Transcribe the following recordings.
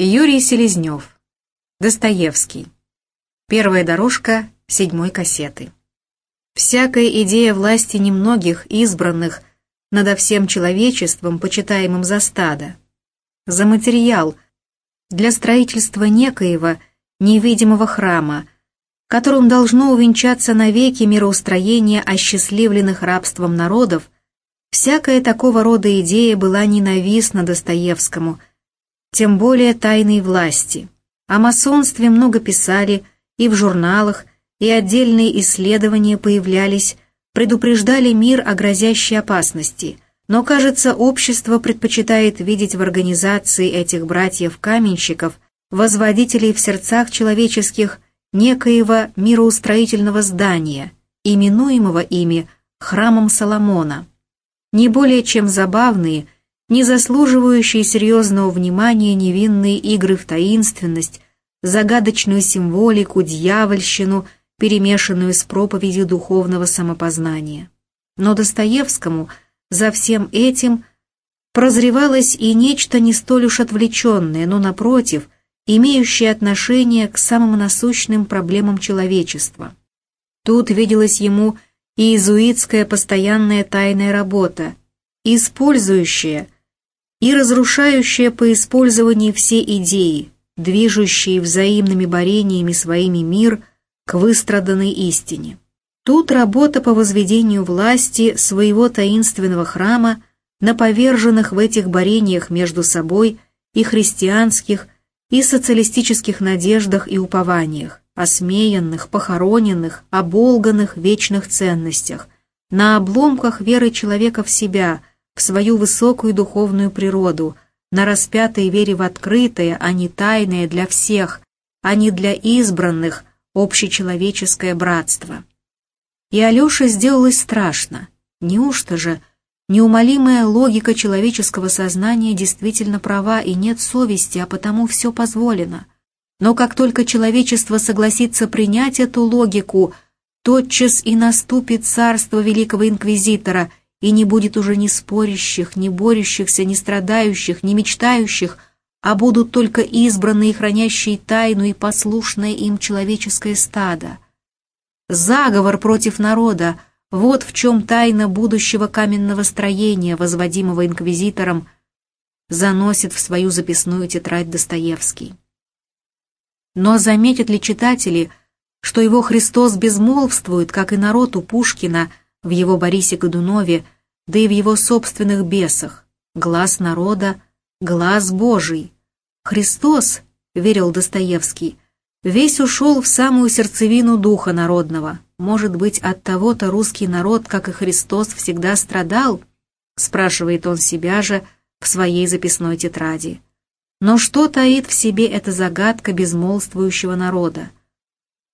Юрий Селезнев. Достоевский. Первая дорожка седьмой кассеты. Всякая идея власти немногих избранных надо всем человечеством, почитаемым за стадо, за материал для строительства некоего невидимого храма, которым должно увенчаться навеки мироустроение осчастливленных рабством народов, всякая такого рода идея была ненавистна Достоевскому – тем более тайной власти. О масонстве много писали и в журналах, и отдельные исследования появлялись, предупреждали мир о грозящей опасности, но, кажется, общество предпочитает видеть в организации этих братьев-каменщиков, возводителей в сердцах человеческих, некоего мироустроительного здания, именуемого ими храмом Соломона. Не более чем забавные – не заслуживающие серьезного внимания невинные игры в таинственность, загадочную символику, дьявольщину, перемешанную с проповедью духовного самопознания. Но Достоевскому за всем этим прозревалось и нечто не столь уж отвлеченное, но, напротив, имеющее отношение к самым насущным проблемам человечества. Тут виделась ему и иезуитская постоянная тайная работа, использующая – и разрушающая по использованию все идеи, движущие взаимными борениями своими мир к выстраданной истине. Тут работа по возведению власти своего таинственного храма на поверженных в этих борениях между собой и христианских, и социалистических надеждах и упованиях, осмеянных, похороненных, оболганных вечных ценностях, на обломках веры человека в себя – в свою высокую духовную природу, на распятой вере в открытое, а не тайное для всех, а не для избранных, общечеловеческое братство. И Алёше сделалось страшно. Неужто же неумолимая логика человеческого сознания действительно права и нет совести, а потому все позволено? Но как только человечество согласится принять эту логику, тотчас и наступит царство великого инквизитора – и не будет уже ни спорящих, ни борющихся, ни страдающих, ни мечтающих, а будут только избранные, хранящие тайну и послушное им человеческое стадо. Заговор против народа — вот в чем тайна будущего каменного строения, возводимого инквизитором, заносит в свою записную тетрадь Достоевский. Но заметят ли читатели, что его Христос безмолвствует, как и народ у Пушкина — в его Борисе Годунове, да и в его собственных бесах. Глаз народа, глаз Божий. Христос, верил Достоевский, весь ушел в самую сердцевину духа народного. Может быть, от того-то русский народ, как и Христос, всегда страдал? Спрашивает он себя же в своей записной тетради. Но что таит в себе эта загадка безмолвствующего народа?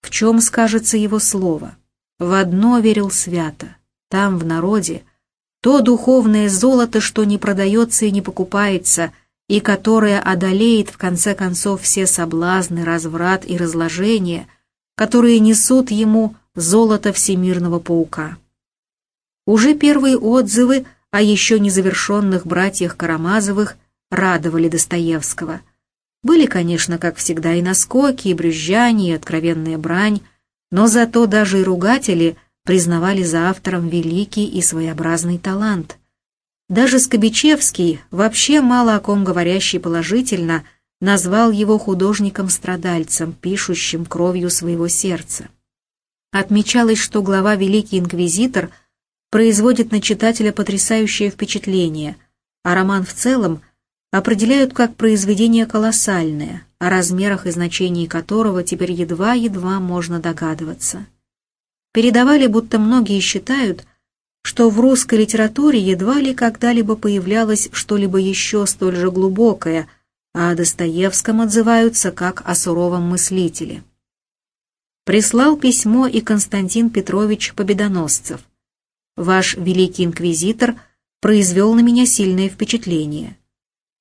В чем скажется его слово? В одно верил свято. Там, в народе, то духовное золото, что не продается и не покупается, и которое одолеет в конце концов все соблазны, разврат и разложение, которые несут ему золото всемирного паука. Уже первые отзывы о еще незавершенных братьях Карамазовых радовали Достоевского. Были, конечно, как всегда, и наскоки, и брюзжание, и откровенная брань, но зато даже и ругатели признавали за автором великий и своеобразный талант. Даже Скобичевский, вообще мало о ком говорящий положительно, назвал его художником-страдальцем, пишущим кровью своего сердца. Отмечалось, что глава Великий Инквизитор производит на читателя потрясающее впечатление, а роман в целом определяют как произведение колоссальное, о размерах и значении которого теперь едва-едва можно догадываться. Передавали, будто многие считают, что в русской литературе едва ли когда-либо появлялось что-либо еще столь же глубокое, а о Достоевском отзываются как о суровом мыслителе. Прислал письмо и Константин Петрович Победоносцев. «Ваш великий инквизитор произвел на меня сильное впечатление.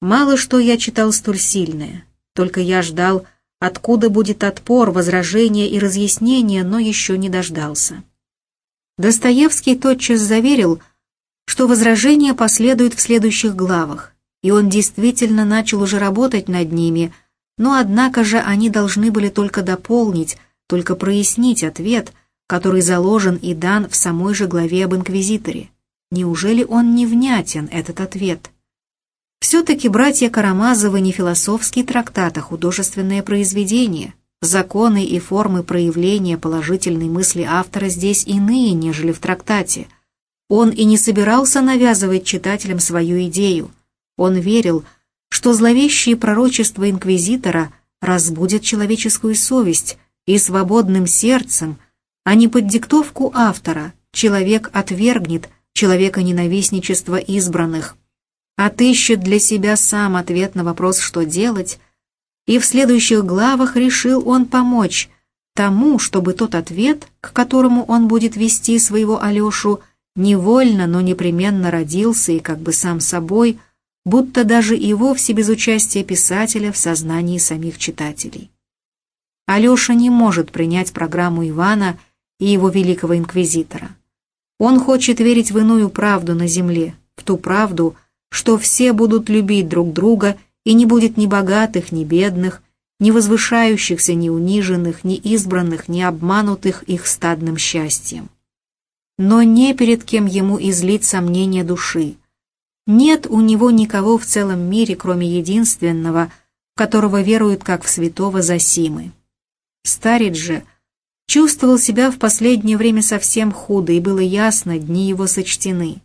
Мало что я читал столь сильное. Только я ждал, откуда будет отпор, возражение и разъяснение, но еще не дождался. Достоевский тотчас заверил, что возражения последуют в следующих главах, и он действительно начал уже работать над ними, но однако же они должны были только дополнить, только прояснить ответ, который заложен и дан в самой же главе об инквизиторе. Неужели он не внятен, этот ответ? Все-таки братья Карамазовы не философский трактат, а художественное произведение. Законы и формы проявления положительной мысли автора здесь иные, нежели в трактате. Он и не собирался навязывать читателям свою идею. Он верил, что зловещие пророчества инквизитора разбудят человеческую совесть, и свободным сердцем, а не под диктовку автора, человек отвергнет человека ненавистничества избранных – отыщет для себя сам ответ на вопрос, что делать, и в следующих главах решил он помочь тому, чтобы тот ответ, к которому он будет вести своего Алешу, невольно, но непременно родился и как бы сам собой, будто даже и вовсе без участия писателя в сознании самих читателей. Алеша не может принять программу Ивана и его великого инквизитора. Он хочет верить в иную правду на земле, в ту правду, что все будут любить друг друга, и не будет ни богатых, ни бедных, ни возвышающихся, ни униженных, ни избранных, ни обманутых их стадным счастьем. Но не перед кем ему излить сомнения души. Нет у него никого в целом мире, кроме единственного, которого веруют как в святого Засимы. Старец же чувствовал себя в последнее время совсем худо, и было ясно, дни его сочтены.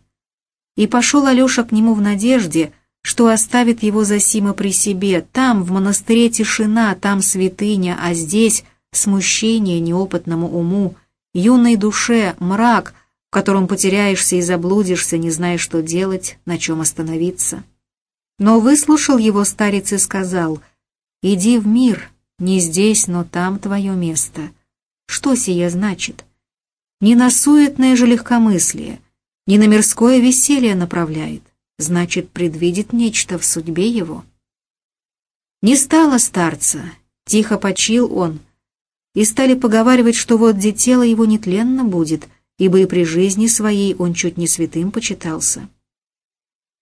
И пошел Алеша к нему в надежде, что оставит его Зосима при себе. Там, в монастыре, тишина, там святыня, а здесь смущение неопытному уму, юной душе, мрак, в котором потеряешься и заблудишься, не зная, что делать, на чем остановиться. Но выслушал его старец и сказал, «Иди в мир, не здесь, но там твое место». Что сие значит? Не на суетное же легкомыслие — не на мирское веселье направляет, значит, предвидит нечто в судьбе его. Не стало старца, тихо почил он, и стали поговаривать, что вот где тело его нетленно будет, ибо и при жизни своей он чуть не святым почитался.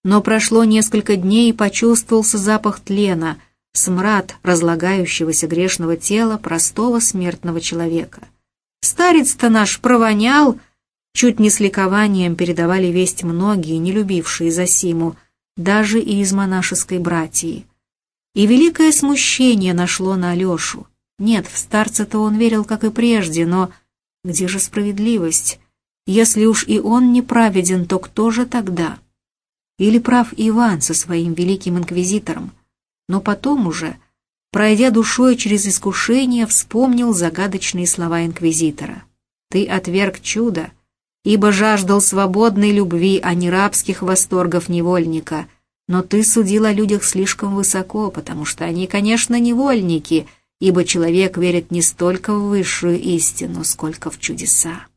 Но прошло несколько дней, и почувствовался запах тлена, смрад разлагающегося грешного тела простого смертного человека. Старец-то наш провонял, Чуть не с ликованием передавали весть многие, не любившие Зосиму, даже и из монашеской братьи. И великое смущение нашло на Алешу. Нет, в старца-то он верил, как и прежде, но где же справедливость? Если уж и он неправеден, то кто же тогда? Или прав Иван со своим великим инквизитором? Но потом уже, пройдя душой через искушение, вспомнил загадочные слова инквизитора. «Ты отверг чудо, ибо жаждал свободной любви, а не рабских восторгов невольника. Но ты судил о людях слишком высоко, потому что они, конечно, невольники, ибо человек верит не столько в высшую истину, сколько в чудеса.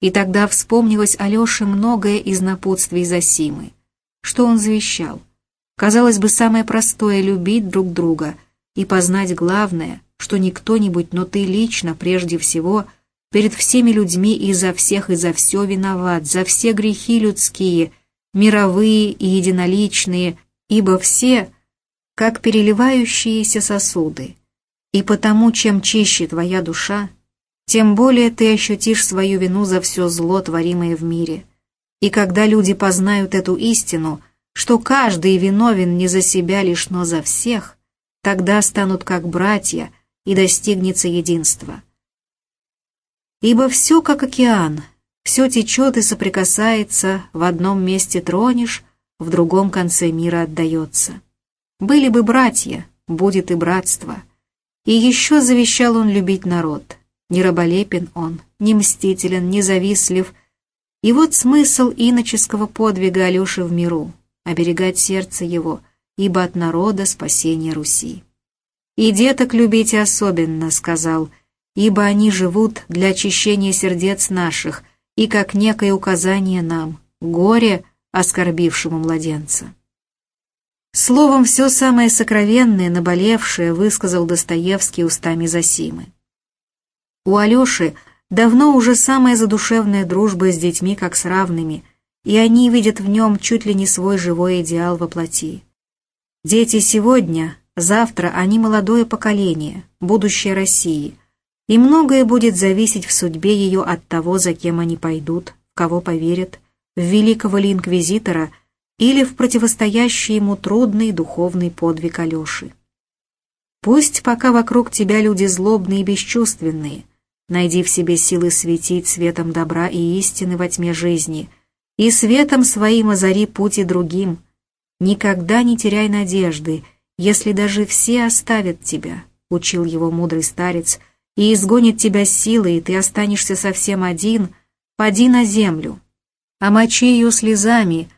И тогда вспомнилось Алёше многое из напутствий Зосимы. Что он завещал? Казалось бы, самое простое — любить друг друга и познать главное, что не кто-нибудь, но ты лично, прежде всего — перед всеми людьми и за всех и за все виноват, за все грехи людские, мировые и единоличные, ибо все, как переливающиеся сосуды. И потому, чем чище твоя душа, тем более ты ощутишь свою вину за все зло, творимое в мире. И когда люди познают эту истину, что каждый виновен не за себя лишь, но за всех, тогда станут как братья, и достигнется единство. Ибо все как океан, все течет и соприкасается, в одном месте тронешь, в другом конце мира отдается. Были бы братья, будет и братство. И еще завещал он любить народ. Не раболепен он, не мстителен, не завистлив. И вот смысл иноческого подвига Алеши в миру — оберегать сердце его, ибо от народа спасение Руси. «И деток любите особенно», — сказал — ибо они живут для очищения сердец наших и как некое указание нам, горе оскорбившему младенца. Словом, все самое сокровенное, наболевшее высказал Достоевский устами Засимы. У Алеши давно уже самая задушевная дружба с детьми как с равными, и они видят в нем чуть ли не свой живой идеал во плоти. Дети сегодня, Завтра они молодое поколение, будущее России, и многое будет зависеть в судьбе ее от того, за кем они пойдут, кого поверят, в великого ли инквизитора или в противостоящий ему трудный духовный подвиг Алеши. Пусть пока вокруг тебя люди злобные и бесчувственные, найди в себе силы светить светом добра и истины во тьме жизни, и светом своим озари путь и другим. Никогда не теряй надежды, если даже все оставят тебя, — учил его мудрый старец, — и изгонит тебя силой, и ты останешься совсем один, поди на землю, омочи ее слезами,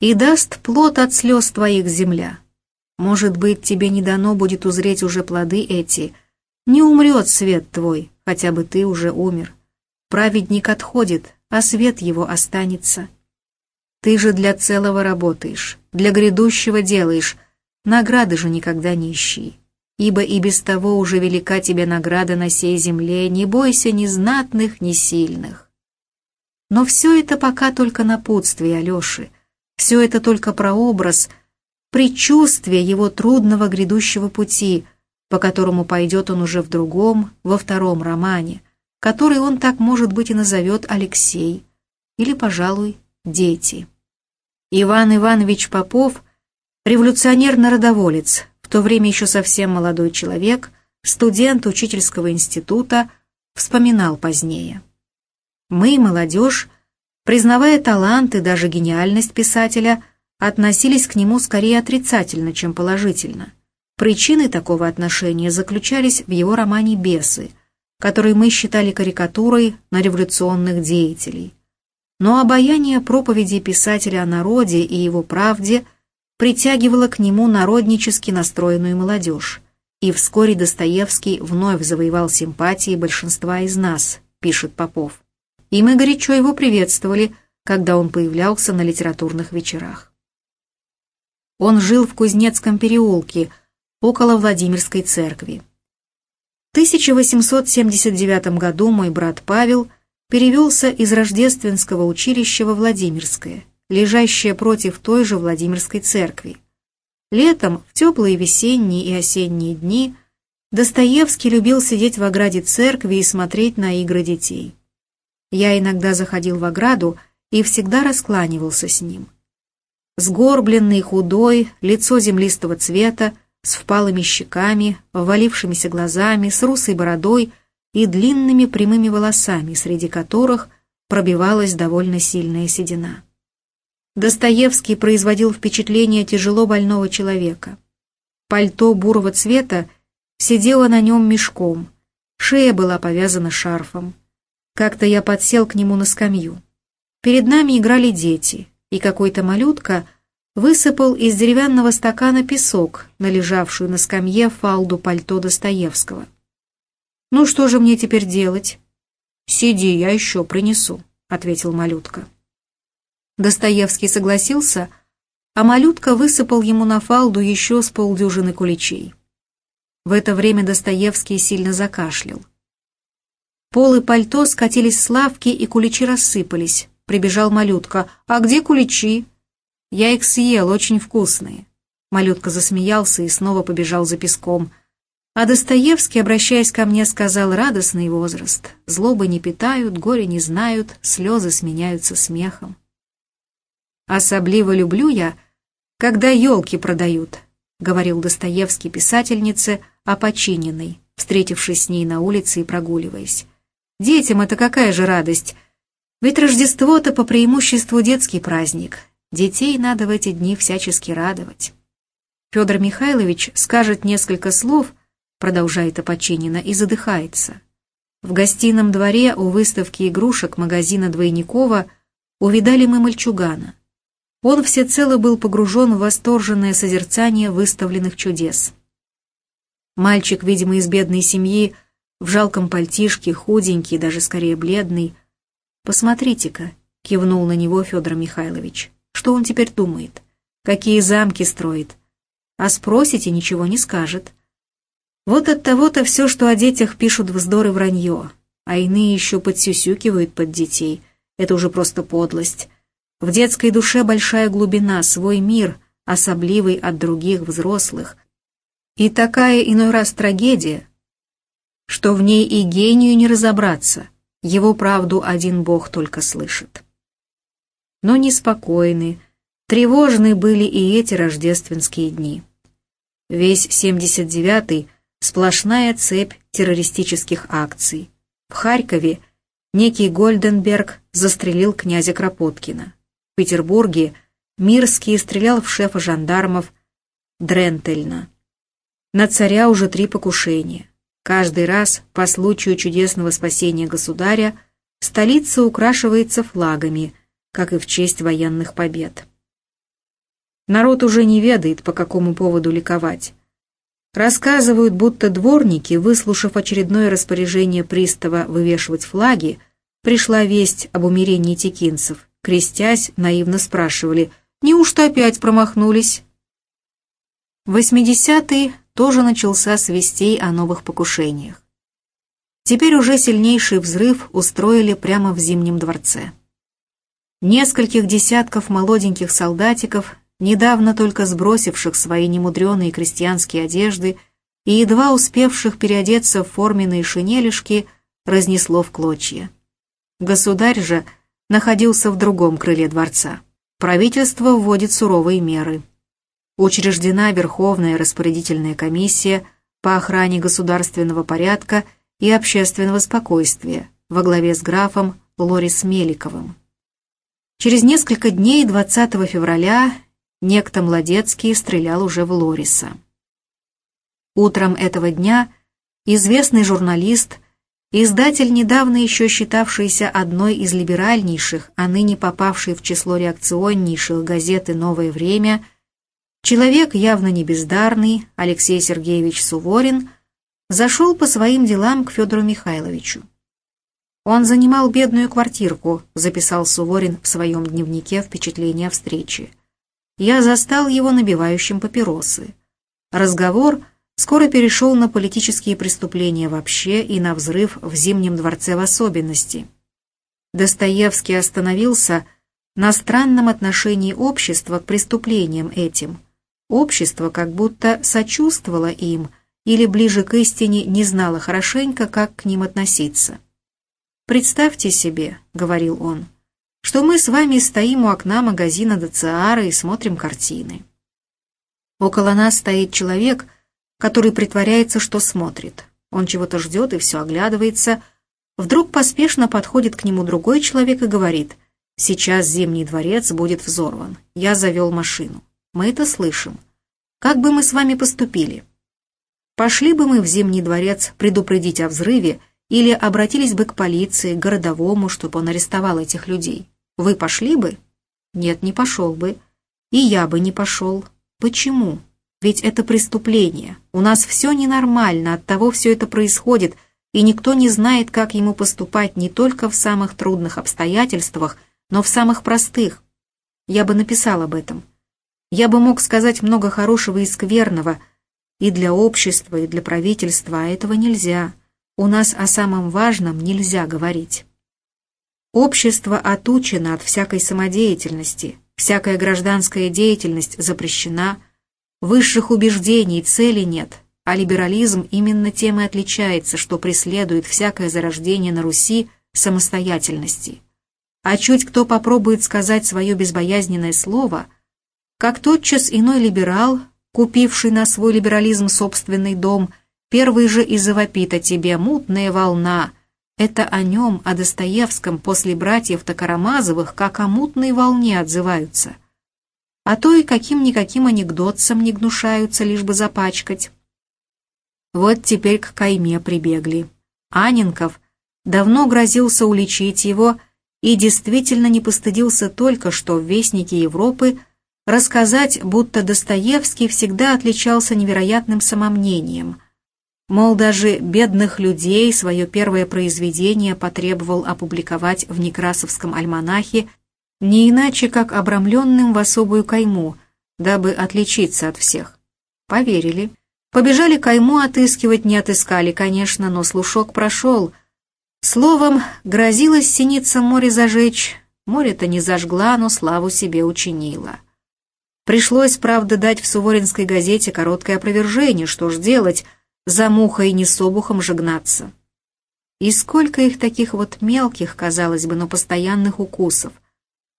и даст плод от слез твоих земля. Может быть, тебе не дано будет узреть уже плоды эти, не умрет свет твой, хотя бы ты уже умер. Праведник отходит, а свет его останется. Ты же для целого работаешь, для грядущего делаешь, Награды же никогда не ищи, ибо и без того уже велика тебе награда на сей земле, не бойся ни знатных, ни сильных. Но все это пока только напутствие Алеши, все это только прообраз, предчувствие его трудного грядущего пути, по которому пойдет он уже в другом, во втором романе, который он так, может быть, и назовет Алексей, или, пожалуй, Дети. Иван Иванович Попов — Революционер-народоволец, то время еще совсем молодой человек, студент учительского института, вспоминал позднее. Мы, молодежь, признавая талант и даже гениальность писателя, относились к нему скорее отрицательно, чем положительно. Причины такого отношения заключались в его романе «Бесы», который мы считали карикатурой на революционных деятелей. Но обаяние проповеди писателя о народе и его правде – притягивала к нему народнически настроенную молодежь. И вскоре Достоевский вновь завоевал симпатии большинства из нас, пишет Попов. И мы горячо его приветствовали, когда он появлялся на литературных вечерах. Он жил в Кузнецком переулке, около Владимирской церкви. В 1879 году мой брат Павел перевелся из Рождественского училища во Владимирское – лежащая против той же Владимирской церкви. Летом, в теплые весенние и осенние дни, Достоевский любил сидеть в ограде церкви и смотреть на игры детей. Я иногда заходил в ограду и всегда раскланивался с ним. Сгорбленный, худой, лицо землистого цвета, с впалыми щеками, ввалившимися глазами, с русой бородой и длинными прямыми волосами, среди которых пробивалась довольно сильная седина. Достоевский производил впечатление тяжело больного человека. Пальто бурого цвета сидело на нем мешком, шея была повязана шарфом. Как-то я подсел к нему на скамью. Перед нами играли дети, и какой-то малютка высыпал из деревянного стакана песок, належавшую на скамье фалду пальто Достоевского. «Ну что же мне теперь делать?» «Сиди, я еще принесу», — ответил малютка. Достоевский согласился, а малютка высыпал ему на фалду еще с полдюжины куличей. В это время Достоевский сильно закашлял. Полы пальто скатились с лавки, и куличи рассыпались. Прибежал малютка. «А где куличи?» «Я их съел, очень вкусные». Малютка засмеялся и снова побежал за песком. А Достоевский, обращаясь ко мне, сказал «радостный возраст. Злобы не питают, горе не знают, слезы сменяются смехом». «Особливо люблю я, когда елки продают», — говорил Достоевский писательнице Опочиненной, встретившись с ней на улице и прогуливаясь. «Детям это какая же радость! Ведь Рождество-то по преимуществу детский праздник. Детей надо в эти дни всячески радовать». Федор Михайлович скажет несколько слов, продолжает Опочинина, и задыхается. В гостином дворе у выставки игрушек магазина Двойникова увидали мы мальчугана. Он всецело был погружен в восторженное созерцание выставленных чудес. Мальчик, видимо, из бедной семьи, в жалком пальтишке, худенький, даже скорее бледный. «Посмотрите-ка», — кивнул на него Федор Михайлович, — «что он теперь думает? Какие замки строит? А спросите, ничего не скажет. Вот от того-то все, что о детях пишут вздор и вранье, а иные еще подсюсюкивают под детей. Это уже просто подлость. В детской душе большая глубина, свой мир, особливый от других взрослых. И такая иной раз трагедия, что в ней и гению не разобраться, его правду один Бог только слышит. Но неспокойны, тревожны были и эти рождественские дни. Весь 79-й — сплошная цепь террористических акций. В Харькове некий Гольденберг застрелил князя Кропоткина. Петербурге Мирский стрелял в шефа жандармов Дрентельна. На царя уже три покушения. Каждый раз, по случаю чудесного спасения государя, столица украшивается флагами, как и в честь военных побед. Народ уже не ведает, по какому поводу ликовать. Рассказывают, будто дворники, выслушав очередное распоряжение пристава вывешивать флаги, пришла весть об умерении текинцев. Крестясь, наивно спрашивали, неужто опять промахнулись? Восьмидесятый тоже начался с вестей о новых покушениях. Теперь уже сильнейший взрыв устроили прямо в Зимнем дворце. Нескольких десятков молоденьких солдатиков недавно только сбросивших свои немудреные крестьянские одежды и едва успевших переодеться в форменные шинелишки, разнесло в клочья. Государь же находился в другом крыле дворца. Правительство вводит суровые меры. Учреждена Верховная распорядительная комиссия по охране государственного порядка и общественного спокойствия во главе с графом Лорис Меликовым. Через несколько дней, 20 февраля, Некто Младецкий стрелял уже в Лориса. Утром этого дня известный журналист, издатель, недавно еще считавшийся одной из либеральнейших, а ныне попавший в число реакционнейших газеты «Новое время», человек явно не бездарный, Алексей Сергеевич Суворин, зашел по своим делам к Федору Михайловичу. Он занимал бедную квартирку, записал Суворин в своем дневнике впечатление о встрече я застал его набивающим папиросы. Разговор скоро перешел на политические преступления вообще и на взрыв в Зимнем дворце в особенности. Достоевский остановился на странном отношении общества к преступлениям этим. Общество как будто сочувствовало им или ближе к истине не знало хорошенько, как к ним относиться. «Представьте себе», — говорил он, — что мы с вами стоим у окна магазина ДЦАРа и смотрим картины. Около нас стоит человек, который притворяется, что смотрит. Он чего-то ждет и все оглядывается. Вдруг поспешно подходит к нему другой человек и говорит, «Сейчас Зимний дворец будет взорван. Я завел машину. Мы это слышим. Как бы мы с вами поступили? Пошли бы мы в Зимний дворец предупредить о взрыве или обратились бы к полиции, к городовому, чтобы он арестовал этих людей. Вы пошли бы? Нет, не пошел бы. И я бы не пошел. Почему? Ведь это преступление. У нас все ненормально, от того все это происходит, и никто не знает, как ему поступать не только в самых трудных обстоятельствах, но в самых простых. Я бы написал об этом. Я бы мог сказать много хорошего и скверного, и для общества, и для правительства, а этого нельзя. У нас о самом важном нельзя говорить. Общество отучено от всякой самодеятельности, всякая гражданская деятельность запрещена, высших убеждений, цели нет, а либерализм именно тем и отличается, что преследует всякое зарождение на Руси самостоятельности. А чуть кто попробует сказать свое безбоязненное слово, как тотчас иной либерал, купивший на свой либерализм собственный дом – Первый же и завопит о тебе мутная волна. Это о нем, о Достоевском, после братьев-то Карамазовых, как о мутной волне отзываются. А то и каким-никаким анекдотцам не гнушаются, лишь бы запачкать. Вот теперь к кайме прибегли. Анинков давно грозился уличить его и действительно не постыдился только что в «Вестнике Европы» рассказать, будто Достоевский всегда отличался невероятным самомнением – Мол, даже «Бедных людей» свое первое произведение потребовал опубликовать в Некрасовском альманахе не иначе, как обрамленным в особую кайму, дабы отличиться от всех. Поверили. Побежали кайму отыскивать, не отыскали, конечно, но слушок прошел. Словом, грозилось синица море зажечь. Море-то не зажгла, но славу себе учинила. Пришлось, правда, дать в Суворинской газете короткое опровержение, что ж делать, за мухой не с обухом же. И сколько их таких вот мелких, казалось бы, но постоянных укусов.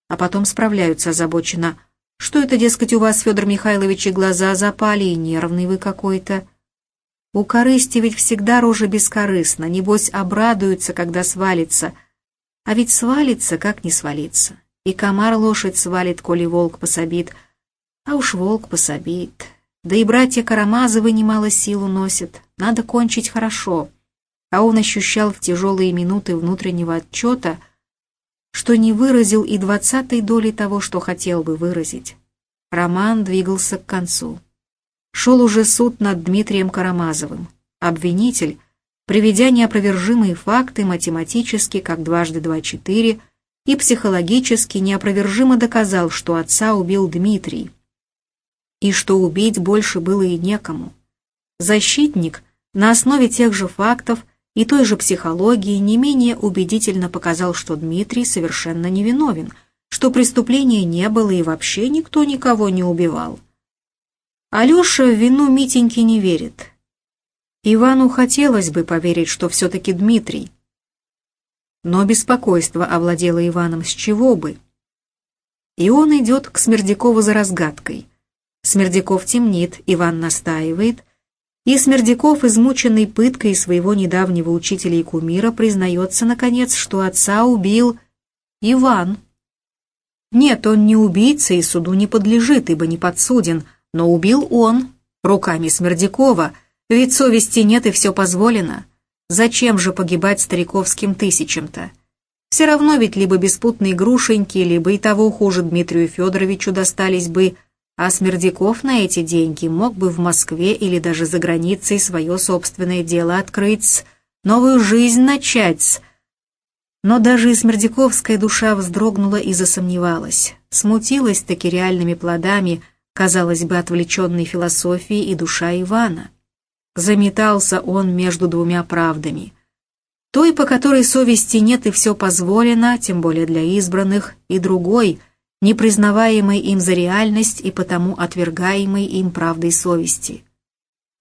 А потом справляются озабоченно. Что это, дескать, у вас, Федор Михайлович, и глаза запали, и нервный вы какой-то. У корысти ведь всегда рожа бескорыстна, небось обрадуются, когда свалится. А ведь свалится, как не свалиться. И комар лошадь свалит, коли волк пособит. А уж волк пособит. Да и братья Карамазовы немало сил уносят. Надо кончить хорошо а он ощущал в тяжелые минуты внутреннего отчета, что не выразил и двадцатой доли того, что хотел бы выразить. Роман двигался к концу. Шел уже суд над Дмитрием Карамазовым. Обвинитель, приведя неопровержимые факты математически, как дважды два четыре, и психологически неопровержимо доказал, что отца убил Дмитрий, и что убить больше было и некому. Защитник на основе тех же фактов и той же психологии не менее убедительно показал, что Дмитрий совершенно невиновен, что преступления не было и вообще никто никого не убивал. Алеша в вину Митеньки не верит. Ивану хотелось бы поверить, что все-таки Дмитрий. Но беспокойство овладело Иваном с чего бы. И он идет к Смердякову за разгадкой. Смердяков темнит, Иван настаивает, и Смердяков, измученный пыткой своего недавнего учителя и кумира, признается, наконец, что отца убил Иван. Нет, он не убийца и суду не подлежит, ибо не подсуден, но убил он, руками Смердякова, ведь совести нет и все позволено. Зачем же погибать стариковским тысячам-то? Все равно ведь либо беспутные грушеньки, либо и того хуже Дмитрию Федоровичу достались бы а Смердяков на эти деньги мог бы в Москве или даже за границей свое собственное дело открыть, новую жизнь начать. Но даже и Смердяковская душа вздрогнула и засомневалась, смутилась-таки реальными плодами, казалось бы, отвлеченной философии и душа Ивана. Заметался он между двумя правдами. Той, по которой совести нет и все позволено, тем более для избранных, и другой — непризнаваемой им за реальность и потому отвергаемой им правдой совести.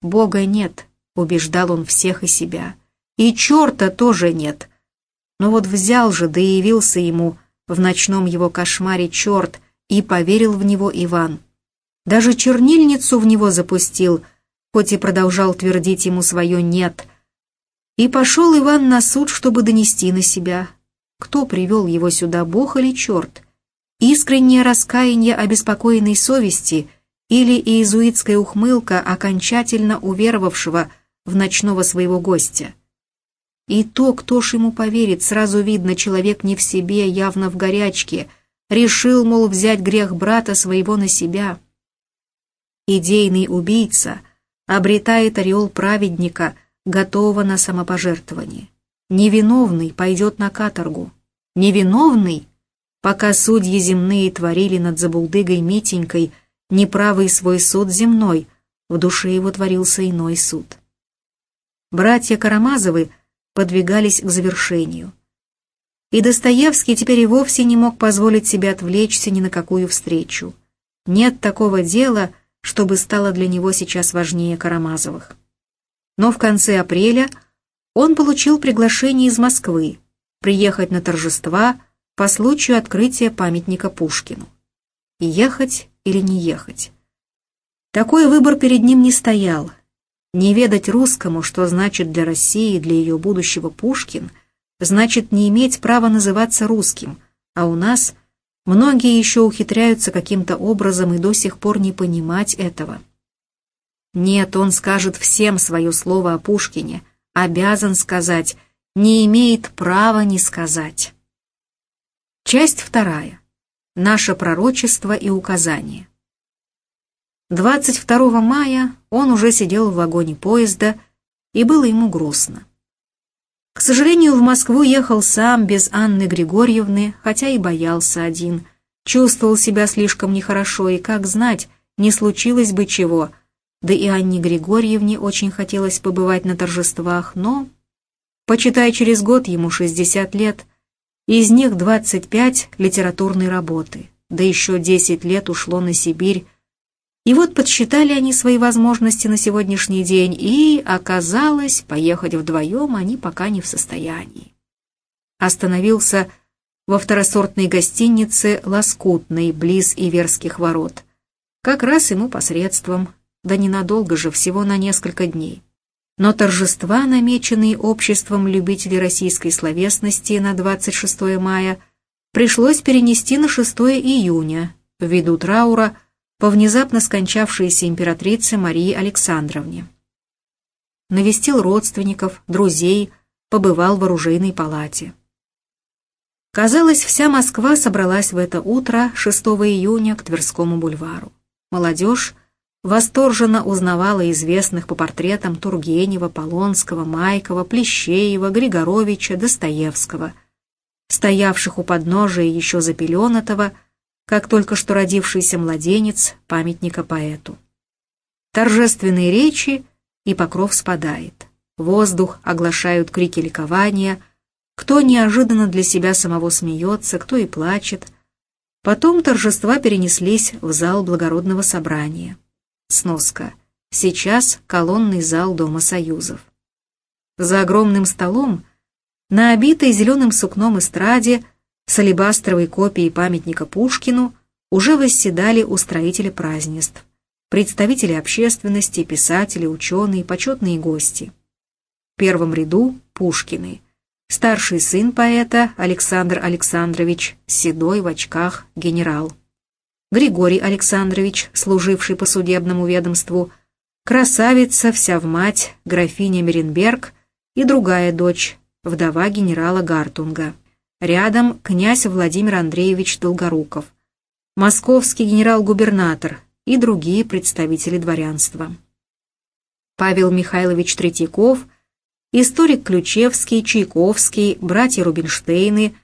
Бога нет, убеждал он всех и себя. И черта тоже нет. Но вот взял же, да явился ему в ночном его кошмаре черт, и поверил в него Иван. Даже чернильницу в него запустил, хоть и продолжал твердить ему свое «нет». И пошел Иван на суд, чтобы донести на себя. Кто привел его сюда, Бог или черт? Искреннее раскаяние обеспокоенной совести или иезуитская ухмылка окончательно уверовавшего в ночного своего гостя. И то, кто ж ему поверит, сразу видно, человек не в себе, явно в горячке, решил, мол, взять грех брата своего на себя. Идейный убийца обретает ореол праведника, готового на самопожертвование. Невиновный пойдет на каторгу. Невиновный пока судьи земные творили над забулдыгой Митенькой неправый свой суд земной, в душе его творился иной суд. Братья Карамазовы подвигались к завершению. И Достоевский теперь и вовсе не мог позволить себе отвлечься ни на какую встречу. Нет такого дела, чтобы стало для него сейчас важнее Карамазовых. Но в конце апреля он получил приглашение из Москвы приехать на торжества по случаю открытия памятника Пушкину. Ехать или не ехать? Такой выбор перед ним не стоял. Не ведать русскому, что значит для России и для ее будущего Пушкин, значит не иметь права называться русским, а у нас многие еще ухитряются каким-то образом и до сих пор не понимать этого. Нет, он скажет всем свое слово о Пушкине, обязан сказать, не имеет права не сказать. Часть вторая. Наше пророчество и указание. 22 мая он уже сидел в вагоне поезда, и было ему грустно. К сожалению, в Москву ехал сам, без Анны Григорьевны, хотя и боялся один. Чувствовал себя слишком нехорошо, и, как знать, не случилось бы чего. Да и Анне Григорьевне очень хотелось побывать на торжествах, но... Почитай, через год ему 60 лет, из них 25 литературной работы, да еще 10 лет ушло на Сибирь И вот подсчитали они свои возможности на сегодняшний день, и оказалось, поехать вдвоем они пока не в состоянии. Остановился во второсортной гостинице «Лоскутной», близ Иверских ворот. Как раз ему посредством, да ненадолго же, всего на несколько дней. Но торжества, намеченные обществом любителей российской словесности на 26 мая, пришлось перенести на 6 июня, ввиду траура по внезапно скончавшейся императрице Марии Александровне. Навестил родственников, друзей, побывал в оружейной палате. Казалось, вся Москва собралась в это утро 6 июня к Тверскому бульвару. Молодежь восторженно узнавала известных по портретам Тургенева, Полонского, Майкова, Плещеева, Григоровича, Достоевского, стоявших у подножия еще запеленатого, как только что родившийся младенец памятника поэту. Торжественные речи, и покров спадает. Воздух оглашают крики ликования – кто неожиданно для себя самого смеется, кто и плачет. Потом торжества перенеслись в зал благородного собрания. Сноска. Сейчас колонный зал Дома Союзов. За огромным столом, на обитой зеленым сукном эстраде с алебастровой копией памятника Пушкину уже восседали устроители празднеств, представители общественности, писатели, ученые, почетные гости. В первом ряду Пушкины – Старший сын поэта Александр Александрович, седой в очках, генерал. Григорий Александрович, служивший по судебному ведомству, красавица вся в мать, графиня Меренберг и другая дочь, вдова генерала Гартунга. Рядом князь Владимир Андреевич Долгоруков, московский генерал-губернатор и другие представители дворянства. Павел Михайлович Третьяков – историк Ключевский, Чайковский, братья Рубинштейны,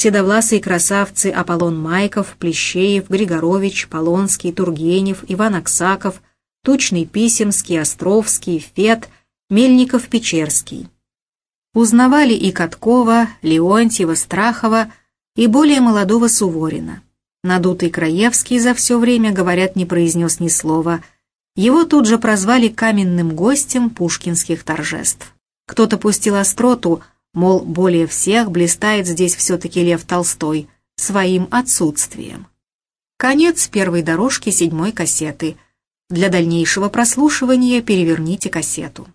седовласые красавцы Аполлон Майков, Плещеев, Григорович, Полонский, Тургенев, Иван Аксаков, Тучный Писемский, Островский, Фет, Мельников-Печерский. Узнавали и Каткова, Леонтьева, Страхова и более молодого Суворина. Надутый Краевский за все время, говорят, не произнес ни слова. Его тут же прозвали каменным гостем пушкинских торжеств. Кто-то пустил остроту, мол, более всех блистает здесь все-таки Лев Толстой своим отсутствием. Конец первой дорожки седьмой кассеты. Для дальнейшего прослушивания переверните кассету.